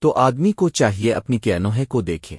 تو آدمی کو چاہیے اپنی کے انوہے کو دیکھے۔